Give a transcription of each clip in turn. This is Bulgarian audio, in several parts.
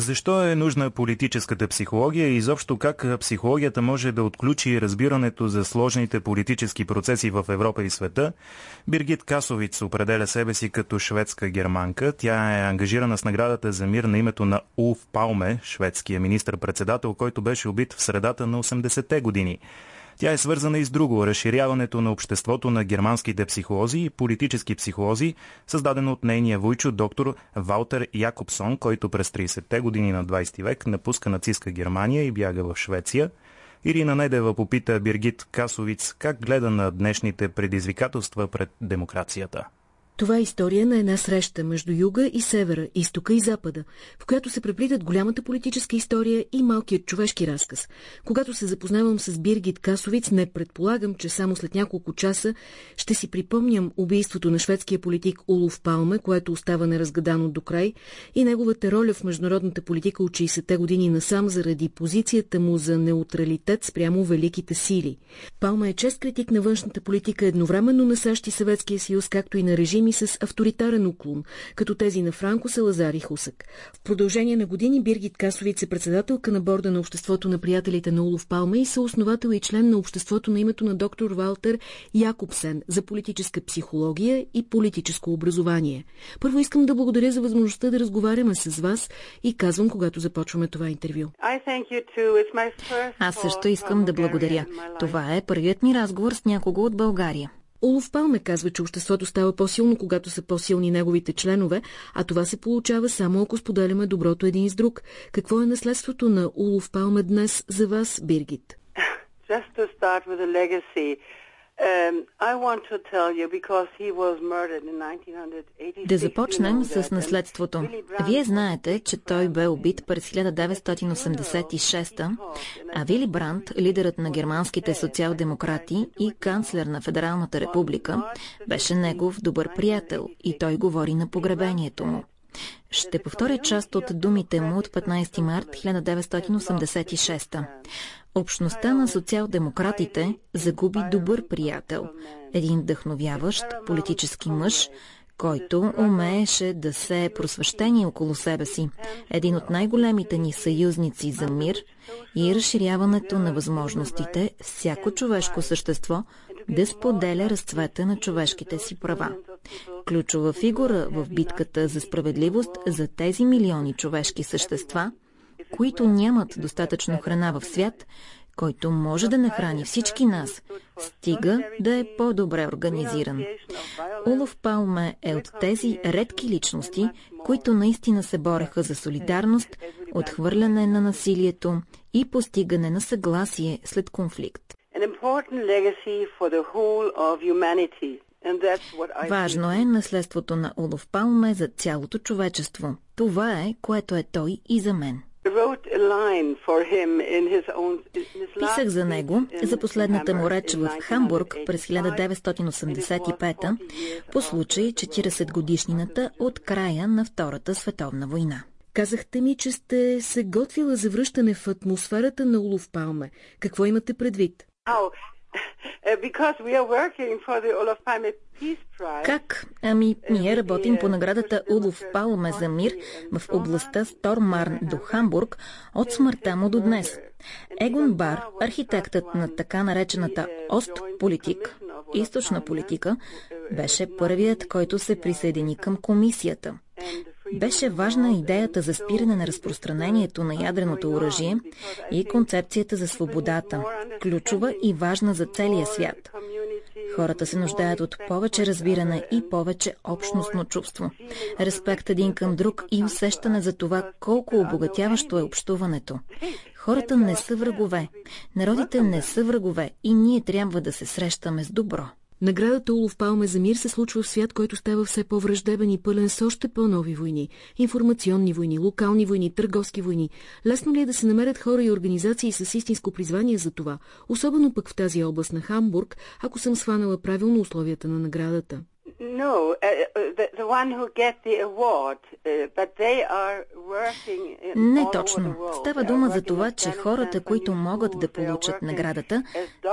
Защо е нужна политическата психология и изобщо как психологията може да отключи разбирането за сложните политически процеси в Европа и света? Биргит Касовиц определя себе си като шведска германка. Тя е ангажирана с наградата за мир на името на Улф Палме, шведския министр-председател, който беше убит в средата на 80-те години. Тя е свързана и с друго – разширяването на обществото на германските психолози и политически психолози, създадено от нейния войчо доктор Валтер Якобсон, който през 30-те години на 20 век напуска нацистска Германия и бяга в Швеция. Ирина Недева попита Биргит Касовиц как гледа на днешните предизвикателства пред демокрацията. Това е история на една среща между юга и севера, изтока и запада, в която се преплитат голямата политическа история и малкият човешки разказ. Когато се запознавам с Биргит Касовиц, не предполагам, че само след няколко часа ще си припомням убийството на шведския политик Улов Палме, което остава неразгадано до край, и неговата роля в международната политика от 60-те години насам заради позицията му за неутралитет спрямо великите сили. Палма е чест критик на външната политика едновременно на САЩ и Съветския съюз, както и на режими режими с авторитарен уклон, като тези на Франко, Салазар и Хусък. В продължение на години Биргит Касовиц е председателка на борда на Обществото на приятелите на Улов Палма и съосновател и член на Обществото на името на доктор Валтер Якобсен за политическа психология и политическо образование. Първо искам да благодаря за възможността да разговаряме с вас и казвам, когато започваме това интервю. Аз също искам да благодаря. Това е първият ми разговор с някого от България. Олов Палме казва, че обществото става по-силно, когато са по-силни неговите членове, а това се получава само ако споделяме доброто един с друг. Какво е наследството на Олов Палме днес за вас, Биргит? Just to start with a legacy, да започнем с наследството. Вие знаете, че той бе убит през 1986 а Вили Брандт, лидерът на германските социал-демократи и канцлер на Федералната република, беше негов добър приятел и той говори на погребението му. Ще повторя част от думите му от 15 март 1986. Общността на социал-демократите загуби добър приятел, един вдъхновяващ политически мъж, който умееше да се просвещение около себе си, един от най-големите ни съюзници за мир и разширяването на възможностите всяко човешко същество да споделя разцвета на човешките си права. Ключова фигура в битката за справедливост за тези милиони човешки същества – които нямат достатъчно храна в свят, който може да нахрани всички нас, стига да е по-добре организиран. Улов Палме е от тези редки личности, които наистина се бореха за солидарност, отхвърляне на насилието и постигане на съгласие след конфликт. Важно е наследството на Улов Палме за цялото човечество. Това е, което е той и за мен. Писах за него за последната му реч в Хамбург през 1985 по случай 40 годишнината от края на Втората световна война. Казахте ми, че сте се готвила за връщане в атмосферата на Улов Палме. Какво имате предвид? Как? Ами, ние работим по наградата Улов Палме за мир в областта Стормарн до Хамбург от смъртта му до днес. Егон Бар, архитектът на така наречената Ост-политик, източна политика, беше първият, който се присъедини към комисията. Беше важна идеята за спиране на разпространението на ядреното оръжие и концепцията за свободата, ключова и важна за целия свят. Хората се нуждаят от повече разбиране и повече общностно чувство, респект един към друг и усещане за това колко обогатяващо е общуването. Хората не са врагове, народите не са врагове и ние трябва да се срещаме с добро. Наградата Улов Палме за мир се случва в свят, който става все по-враждебен и пълен с още по-нови войни. Информационни войни, локални войни, търговски войни. Лесно ли е да се намерят хора и организации с истинско призвание за това? Особено пък в тази област на Хамбург, ако съм сванала правилно условията на наградата. No, uh, the, the one who get the award, uh, but they are working in Не точно. Става дума за това, че хората, които могат да получат наградата,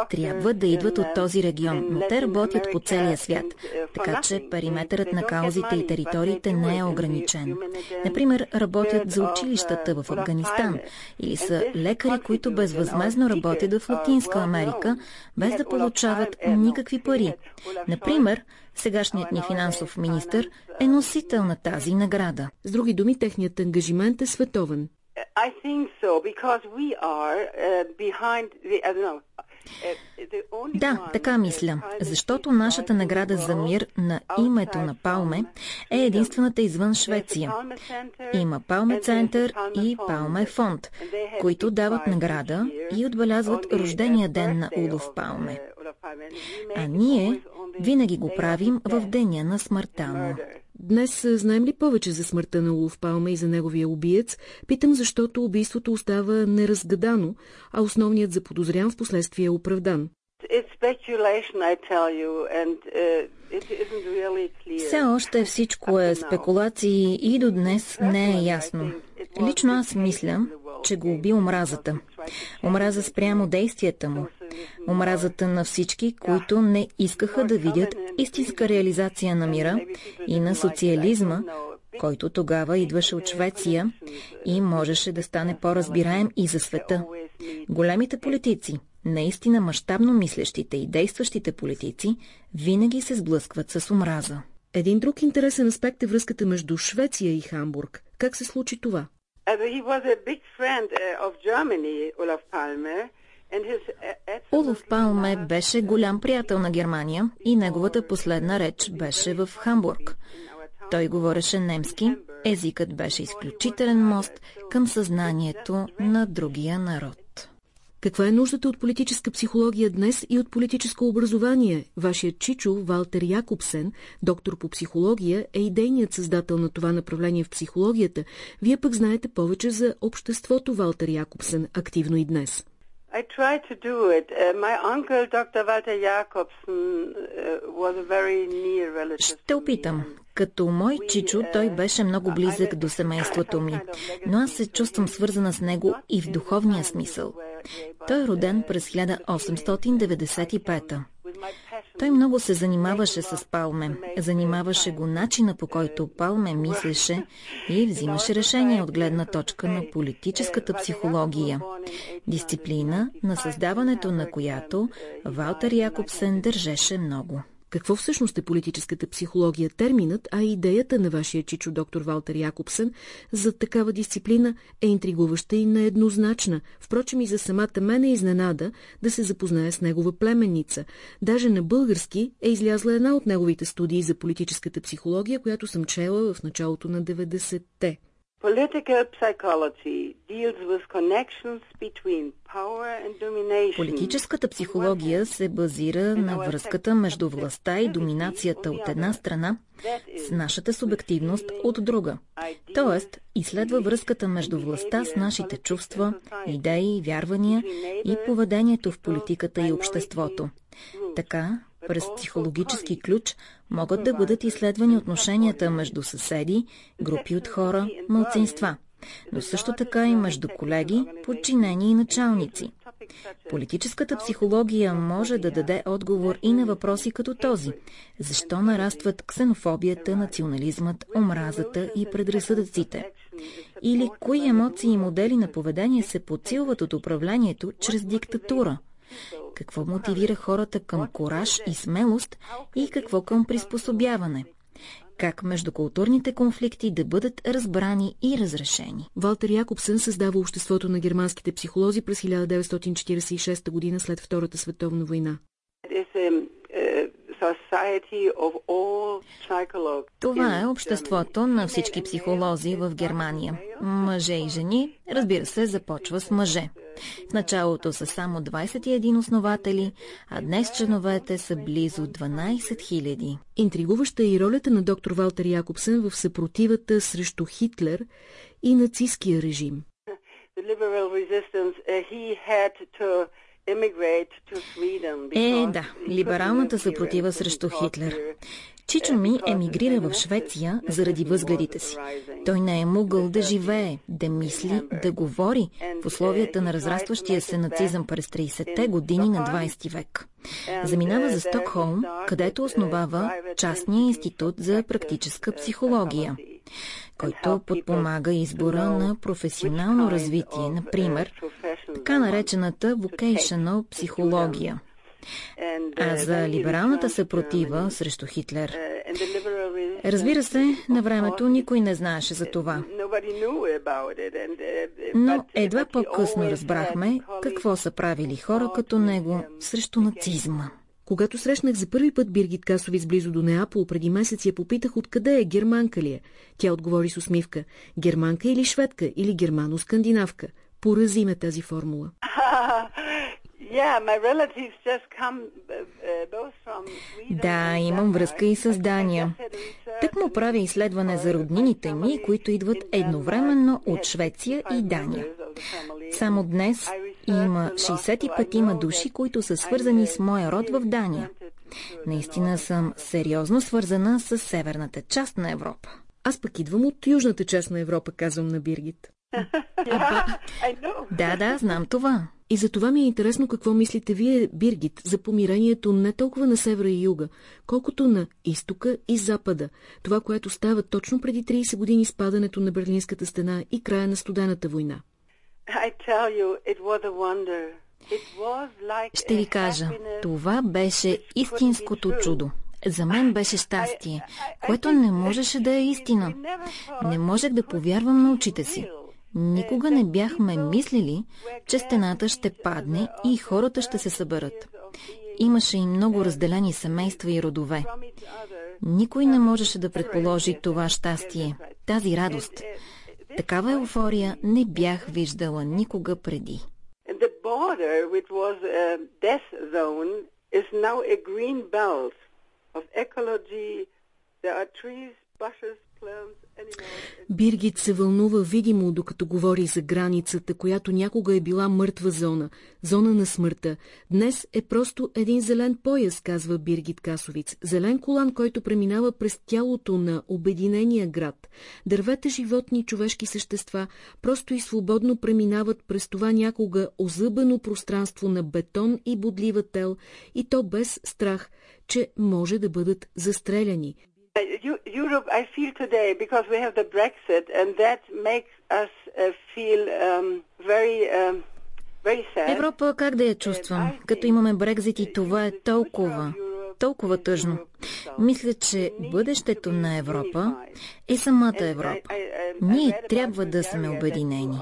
трябва да идват от този регион, но те работят по целия свят, uh, така че периметърът на каузите и териториите не е ограничен. Например, работят за училищата uh, в Афганистан или са лекари, които безвъзмезно работят в Латинска Америка, без да получават uh, никакви пари. Например, сегашният ни финансов министр е носител на тази награда. С други думи, техният ангажимент е световен. Uh, uh, only Да, така uh, мисля, защото нашата награда за мир на името на Палме е единствената извън Швеция. Има Палме Център и. Палме фонд, които дават награда и отбелязват uh, рождения ден на Улов Палме. А ние винаги го правим в деня на смъртта му. Днес знаем ли повече за смъртта на Улов Палме и за неговия убиец? Питам, защото убийството остава неразгадано, а основният заподозрян в последствие е оправдан. It's speculation, I tell you, and uh, Все още всичко е спекулации и до днес не е ясно. Лично аз мисля, че го уби омразата. Омраза спрямо действията му. Омразата на всички, които не искаха да видят истинска реализация на мира и на социализма, който тогава идваше от Швеция и можеше да стане по-разбираем и за света. Големите политици, наистина мащабно мислещите и действащите политици, винаги се сблъскват с омраза. Един друг интересен аспект е връзката между Швеция и Хамбург. Как се случи това? Uh, Улов absolutely Палме беше голям приятел на Германия и неговата последна реч беше в Хамбург. Той говореше немски, езикът беше изключителен мост към съзнанието на другия народ. Каква е нуждата от политическа психология днес и от политическо образование? Вашият чичо, Валтер Якобсен, доктор по психология, е идейният създател на това направление в психологията. Вие пък знаете повече за обществото Валтер Якобсен, активно и днес. I tried to do it. Uh, my uncle, Dr. Walter Jacobsen, uh, was a very near relative. Ще опитам. Като мой чичо, той беше много близък до семейството ми, но аз се чувствам свързана с него и в духовния смисъл. Той е роден през 1895 Той много се занимаваше с Палме. Занимаваше го начина по който Палме мислеше и взимаше решения от гледна точка на политическата психология. Дисциплина, на създаването на която Валтер Якобсен държеше много. Какво всъщност е политическата психология? Терминът, а идеята на вашия чичо доктор Валтер Якобсен за такава дисциплина е интригуваща и нееднозначна. Впрочем и за самата мен е изненада да се запознае с негова племенница. Даже на български е излязла една от неговите студии за политическата психология, която съм чела в началото на 90-те. Political psychology deals with connections between power and domination. Политическата психология се базира на връзката между властта и доминацията от една страна с нашата субективност от друга. Тоест, изследва връзката между властта с нашите чувства, идеи, вярвания и поведението в политиката и обществото. Така, през психологически ключ могат да бъдат изследвани отношенията между съседи, групи от хора, мълцинства, но също така и между колеги, подчинени и началници. Политическата психология може да даде отговор и на въпроси като този. Защо нарастват ксенофобията, национализмът, омразата и предразсъдъците? Или кои емоции и модели на поведение се подсилват от управлението чрез диктатура? Какво мотивира хората към кораж и смелост и какво към приспособяване? Как междукултурните конфликти да бъдат разбрани и разрешени? Валтер Якобсен създава обществото на германските психолози през 1946 година след Втората световна война. Това е обществото на всички психолози в Германия. Мъже и жени, разбира се, започва с мъже. В началото са само 21 основатели, а днес членовете са близо 12 000. Интригуваща е и ролята на доктор Валтер Якобсен в съпротивата срещу Хитлер и нацистския режим. Е, да, либералната съпротива срещу Хитлер. Чичо ми емигрира в Швеция заради възгледите си. Той не е могъл да живее, да мисли, да говори в условията на разрастващия се нацизъм през 30-те години на 20 век. Заминава за Стокхолм, където основава частния институт за практическа психология който подпомага избора на професионално развитие, например, така наречената vocational психология. А за либералната съпротива срещу Хитлер, разбира се, на времето никой не знаеше за това. Но едва по-късно разбрахме какво са правили хора като него срещу нацизма. Когато срещнах за първи път Биргит Касовиц близо до Неапол, преди месец я попитах откъде е, германка ли е. Тя отговори с усмивка. Германка или шведка, или германо-скандинавка. Порази ме тази формула. Да, имам връзка и с Дания. Тък му правя изследване за роднините ми, които идват едновременно от Швеция и Дания. Само днес има 65 има души, които са свързани с моя род в Дания. Наистина съм сериозно свързана с северната част на Европа. Аз пък идвам от южната част на Европа, казвам на Биргит. Да, да, знам това. И за това ми е интересно какво мислите вие, Биргит, за помирението не толкова на севера и юга, колкото на изтока и запада. Това, което става точно преди 30 години с падането на Берлинската стена и края на студената война. Ще ви кажа, това беше истинското чудо. За мен беше щастие, което не можеше да е истина. Не можех да повярвам на очите си. Никога не бяхме мислили, че стената ще падне и хората ще се съберат. Имаше и много разделени семейства и родове. Никой не можеше да предположи това щастие, тази радост. Такава еуфория не бях виждала никога преди. Биргит се вълнува видимо, докато говори за границата, която някога е била мъртва зона, зона на смъртта. Днес е просто един зелен пояс, казва Биргит Касовиц. Зелен колан, който преминава през тялото на обединения град. Дървета, животни, човешки същества просто и свободно преминават през това някога озъбено пространство на бетон и бодлива тел, и то без страх, че може да бъдат застреляни. Europe, I feel today, because we have the Brexit, and that makes us uh, feel um, very. Um, Европа как да я чувствам? Като имаме Брекзит и това е толкова, толкова тъжно. Мисля, че бъдещето на Европа е самата Европа. Ние трябва да сме обединени.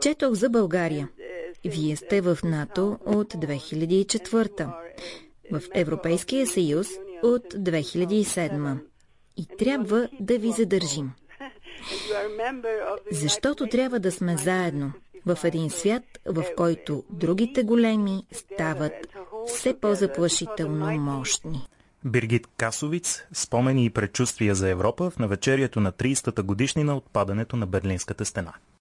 Четох за България. Вие сте в НАТО от 2004 в Европейския съюз от 2007 и трябва да ви задържим. Защото трябва да сме заедно в един свят, в който другите големи стават все по-заплашително мощни. Биргит Касовиц спомени и предчувствия за Европа в навечерието на 30-та годишнина от падането на Берлинската стена.